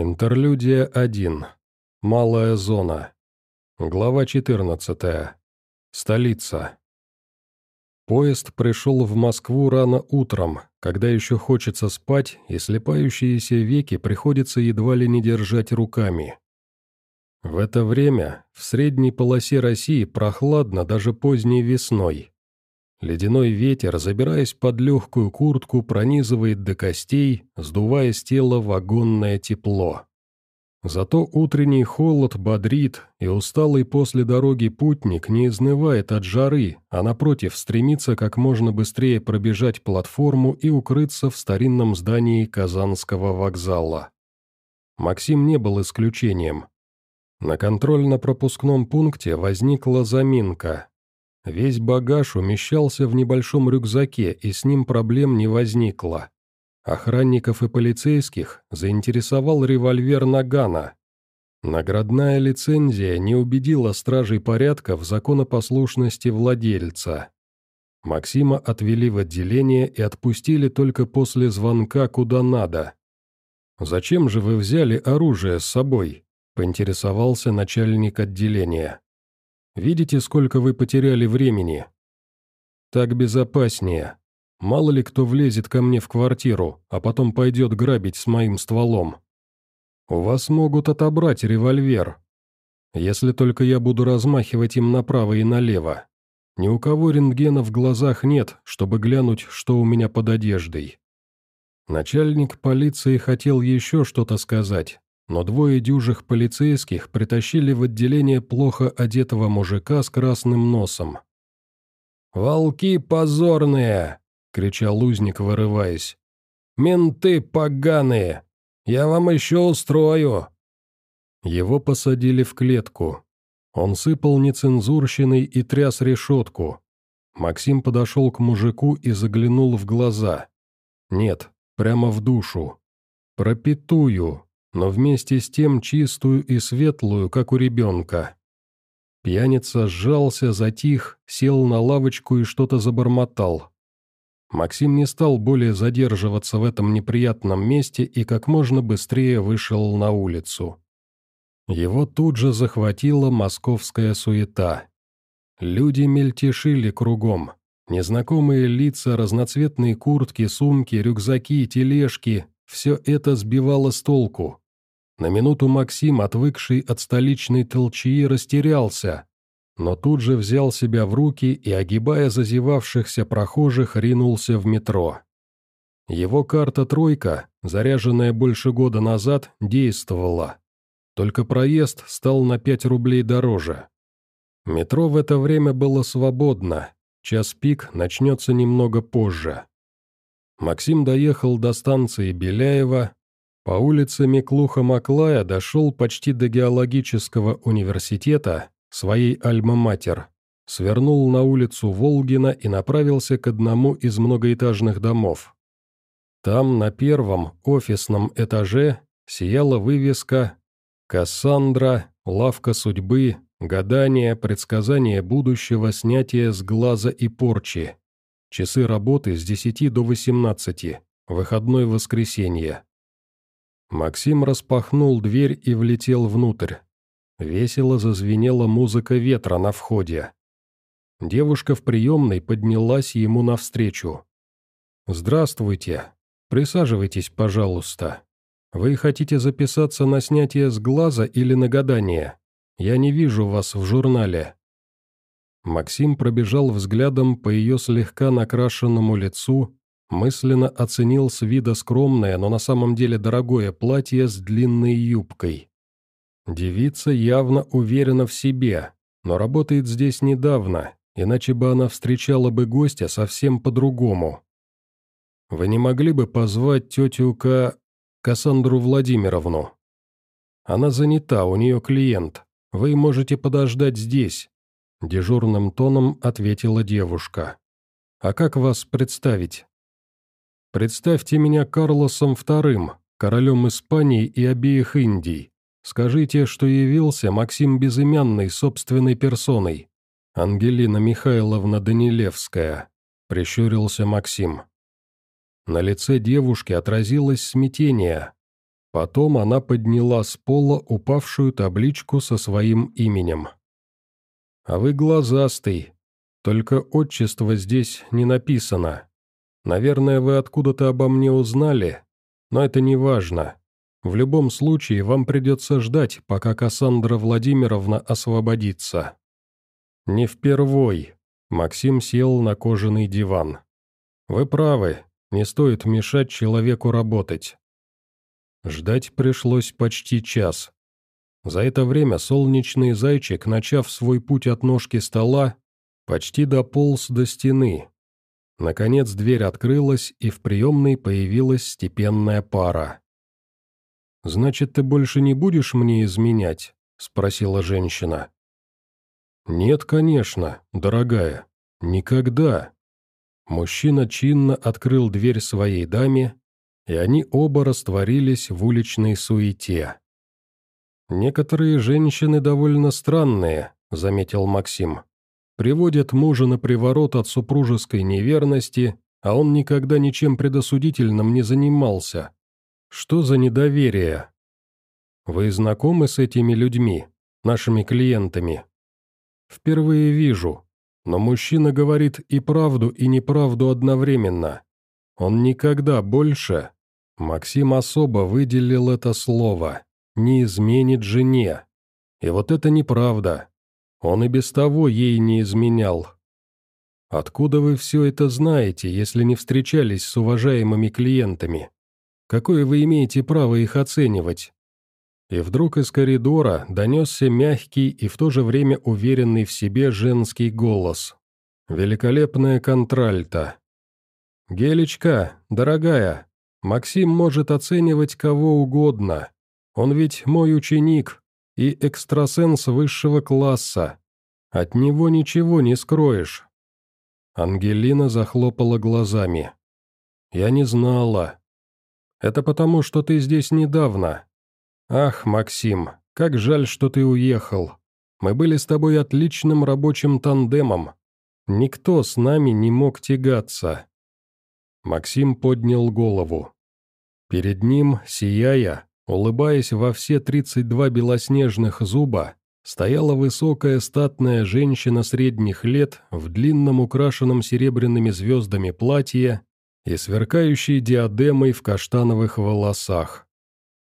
Интерлюдия 1. Малая зона. Глава 14. Столица. Поезд пришел в Москву рано утром, когда еще хочется спать, и слепающиеся веки приходится едва ли не держать руками. В это время в средней полосе России прохладно даже поздней весной. Ледяной ветер, забираясь под легкую куртку, пронизывает до костей, сдувая с тела вагонное тепло. Зато утренний холод бодрит, и усталый после дороги путник не изнывает от жары, а напротив стремится как можно быстрее пробежать платформу и укрыться в старинном здании Казанского вокзала. Максим не был исключением. На контрольно-пропускном пункте возникла заминка, Весь багаж умещался в небольшом рюкзаке, и с ним проблем не возникло. Охранников и полицейских заинтересовал револьвер Нагана. Наградная лицензия не убедила стражей порядка в законопослушности владельца. Максима отвели в отделение и отпустили только после звонка куда надо. «Зачем же вы взяли оружие с собой?» – поинтересовался начальник отделения. Видите, сколько вы потеряли времени? Так безопаснее. Мало ли кто влезет ко мне в квартиру, а потом пойдет грабить с моим стволом. У вас могут отобрать револьвер. Если только я буду размахивать им направо и налево. Ни у кого рентгена в глазах нет, чтобы глянуть, что у меня под одеждой. Начальник полиции хотел еще что-то сказать, но двое дюжих полицейских притащили в отделение плохо одетого мужика с красным носом. «Волки позорные!» — кричал узник, вырываясь. «Менты поганые! Я вам еще устрою!» Его посадили в клетку. Он сыпал нецензурщиной и тряс решетку. Максим подошел к мужику и заглянул в глаза. Нет, прямо в душу. «Пропитую!» Но вместе с тем чистую и светлую, как у ребенка. Пьяница сжался, затих, сел на лавочку и что-то забормотал. Максим не стал более задерживаться в этом неприятном месте и как можно быстрее вышел на улицу. Его тут же захватила московская суета. Люди мельтешили кругом. Незнакомые лица, разноцветные куртки, сумки, рюкзаки, тележки – все это сбивало с толку. На минуту Максим, отвыкший от столичной толчии, растерялся, но тут же взял себя в руки и, огибая зазевавшихся прохожих, ринулся в метро. Его карта «тройка», заряженная больше года назад, действовала. Только проезд стал на 5 рублей дороже. Метро в это время было свободно, час пик начнется немного позже. Максим доехал до станции Беляева, по улице Миклуха-Маклая дошел почти до геологического университета, своей альма-матер, свернул на улицу Волгина и направился к одному из многоэтажных домов. Там, на первом офисном этаже, сияла вывеска «Кассандра», «Лавка судьбы», «Гадание», «Предсказание будущего», «Снятие с глаза и порчи». Часы работы с 10 до 18, выходной воскресенье. Максим распахнул дверь и влетел внутрь. Весело зазвенела музыка ветра на входе. Девушка в приемной поднялась ему навстречу. «Здравствуйте. Присаживайтесь, пожалуйста. Вы хотите записаться на снятие с глаза или на гадание? Я не вижу вас в журнале». Максим пробежал взглядом по ее слегка накрашенному лицу, Мысленно оценил с вида скромное, но на самом деле дорогое платье с длинной юбкой. Девица явно уверена в себе, но работает здесь недавно, иначе бы она встречала бы гостя совсем по-другому. Вы не могли бы позвать тетю К... Кассандру Владимировну? Она занята, у нее клиент. Вы можете подождать здесь», — дежурным тоном ответила девушка. «А как вас представить?» Представьте меня Карлосом II, королем Испании и обеих Индий. Скажите, что явился Максим Безымянный собственной персоной. Ангелина Михайловна Данилевская», — прищурился Максим. На лице девушки отразилось смятение. Потом она подняла с пола упавшую табличку со своим именем. «А вы глазастый, только отчество здесь не написано. Наверное, вы откуда-то обо мне узнали, но это не важно. В любом случае, вам придется ждать, пока Кассандра Владимировна освободится». «Не впервой», — Максим сел на кожаный диван. «Вы правы, не стоит мешать человеку работать. Ждать пришлось почти час. За это время солнечный зайчик, начав свой путь от ножки стола, почти дополз до стены. Наконец дверь открылась, и в приемной появилась степенная пара. «Значит, ты больше не будешь мне изменять?» — спросила женщина. «Нет, конечно, дорогая, никогда». Мужчина чинно открыл дверь своей даме и они оба растворились в уличной суете. «Некоторые женщины довольно странные», — заметил Максим. «Приводят мужа на приворот от супружеской неверности, а он никогда ничем предосудительным не занимался. Что за недоверие?» «Вы знакомы с этими людьми, нашими клиентами?» «Впервые вижу, но мужчина говорит и правду, и неправду одновременно. Он никогда больше Максим особо выделил это слово «не изменит жене». И вот это неправда. Он и без того ей не изменял. Откуда вы все это знаете, если не встречались с уважаемыми клиентами? Какое вы имеете право их оценивать? И вдруг из коридора донесся мягкий и в то же время уверенный в себе женский голос. Великолепная контральта. «Гелечка, дорогая, Максим может оценивать кого угодно. Он ведь мой ученик и экстрасенс высшего класса. От него ничего не скроешь». Ангелина захлопала глазами. «Я не знала. Это потому, что ты здесь недавно. Ах, Максим, как жаль, что ты уехал. Мы были с тобой отличным рабочим тандемом. Никто с нами не мог тягаться. Максим поднял голову. Перед ним, сияя, улыбаясь во все 32 белоснежных зуба, стояла высокая статная женщина средних лет в длинном украшенном серебряными звездами платье и сверкающей диадемой в каштановых волосах.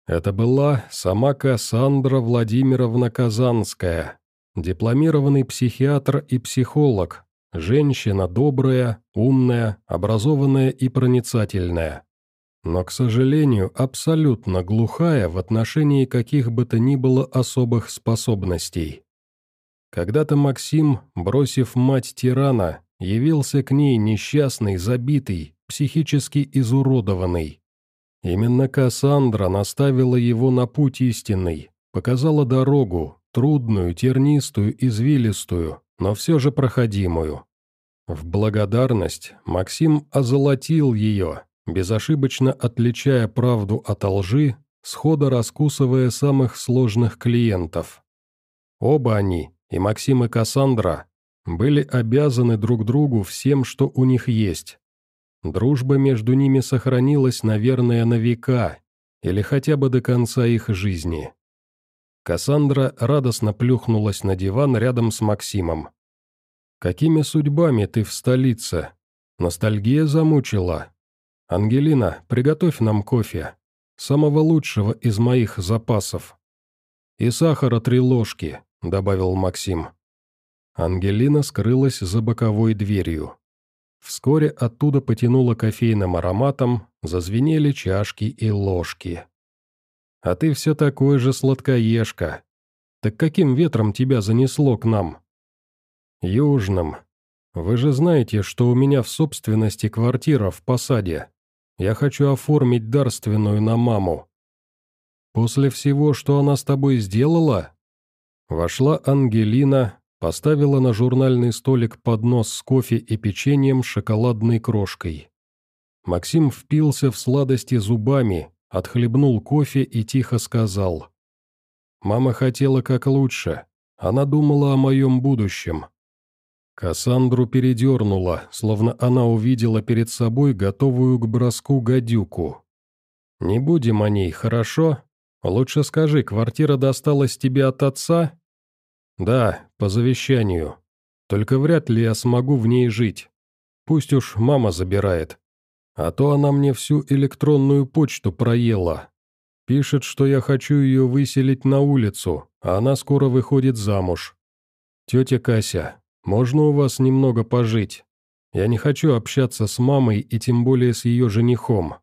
Это была сама Кассандра Владимировна Казанская, дипломированный психиатр и психолог, Женщина добрая, умная, образованная и проницательная. Но, к сожалению, абсолютно глухая в отношении каких бы то ни было особых способностей. Когда-то Максим, бросив мать тирана, явился к ней несчастный, забитый, психически изуродованный. Именно Кассандра наставила его на путь истинный, показала дорогу, трудную, тернистую, извилистую, но все же проходимую. В благодарность Максим озолотил ее, безошибочно отличая правду от лжи, схода раскусывая самых сложных клиентов. Оба они, и Максим и Кассандра, были обязаны друг другу всем, что у них есть. Дружба между ними сохранилась, наверное, на века, или хотя бы до конца их жизни. Кассандра радостно плюхнулась на диван рядом с Максимом. «Какими судьбами ты в столице? Ностальгия замучила. Ангелина, приготовь нам кофе. Самого лучшего из моих запасов. И сахара три ложки», — добавил Максим. Ангелина скрылась за боковой дверью. Вскоре оттуда потянуло кофейным ароматом, зазвенели чашки и ложки. А ты все такой же сладкоежка. Так каким ветром тебя занесло к нам?» «Южным. Вы же знаете, что у меня в собственности квартира в посаде. Я хочу оформить дарственную на маму». «После всего, что она с тобой сделала?» Вошла Ангелина, поставила на журнальный столик поднос с кофе и печеньем с шоколадной крошкой. Максим впился в сладости зубами, отхлебнул кофе и тихо сказал. «Мама хотела как лучше. Она думала о моем будущем». Кассандру передернула, словно она увидела перед собой готовую к броску гадюку. «Не будем о ней, хорошо? Лучше скажи, квартира досталась тебе от отца?» «Да, по завещанию. Только вряд ли я смогу в ней жить. Пусть уж мама забирает. А то она мне всю электронную почту проела. Пишет, что я хочу ее выселить на улицу, а она скоро выходит замуж. Тетя Кася, можно у вас немного пожить? Я не хочу общаться с мамой и тем более с ее женихом».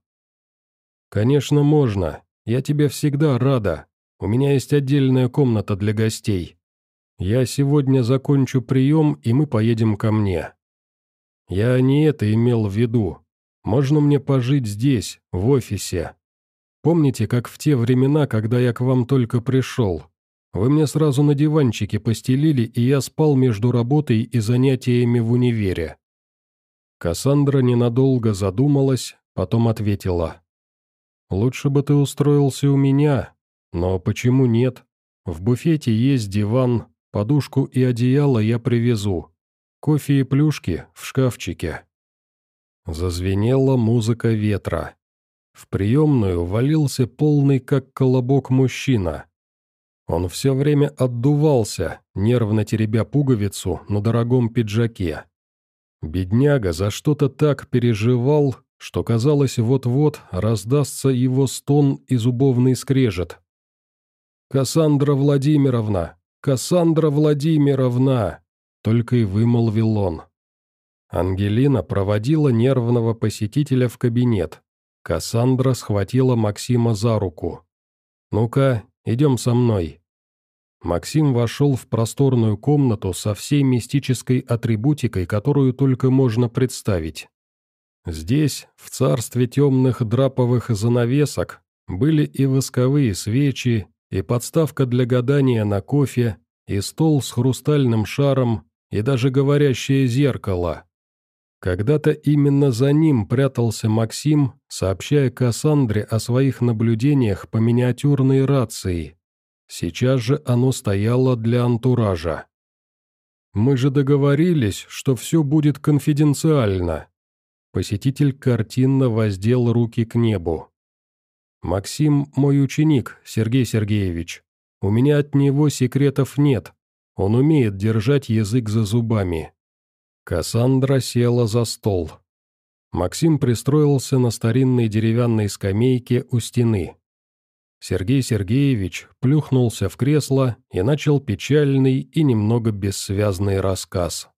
«Конечно, можно. Я тебе всегда рада. У меня есть отдельная комната для гостей. Я сегодня закончу прием, и мы поедем ко мне». «Я не это имел в виду. Можно мне пожить здесь, в офисе. Помните, как в те времена, когда я к вам только пришел? Вы мне сразу на диванчике постелили, и я спал между работой и занятиями в универе». Кассандра ненадолго задумалась, потом ответила. «Лучше бы ты устроился у меня, но почему нет? В буфете есть диван, подушку и одеяло я привезу. Кофе и плюшки в шкафчике». Зазвенела музыка ветра. В приемную валился полный как колобок мужчина. Он все время отдувался, нервно теребя пуговицу на дорогом пиджаке. Бедняга за что-то так переживал, что казалось вот-вот раздастся его стон и зубовный скрежет. «Кассандра Владимировна! Кассандра Владимировна!» — только и вымолвил он. Ангелина проводила нервного посетителя в кабинет. Кассандра схватила Максима за руку. «Ну-ка, идем со мной». Максим вошел в просторную комнату со всей мистической атрибутикой, которую только можно представить. Здесь, в царстве темных драповых занавесок, были и восковые свечи, и подставка для гадания на кофе, и стол с хрустальным шаром, и даже говорящее зеркало. Когда-то именно за ним прятался Максим, сообщая Кассандре о своих наблюдениях по миниатюрной рации. Сейчас же оно стояло для антуража. «Мы же договорились, что все будет конфиденциально». Посетитель картинно воздел руки к небу. «Максим мой ученик, Сергей Сергеевич. У меня от него секретов нет. Он умеет держать язык за зубами. Кассандра села за стол. Максим пристроился на старинной деревянной скамейке у стены. Сергей Сергеевич плюхнулся в кресло и начал печальный и немного бессвязный рассказ.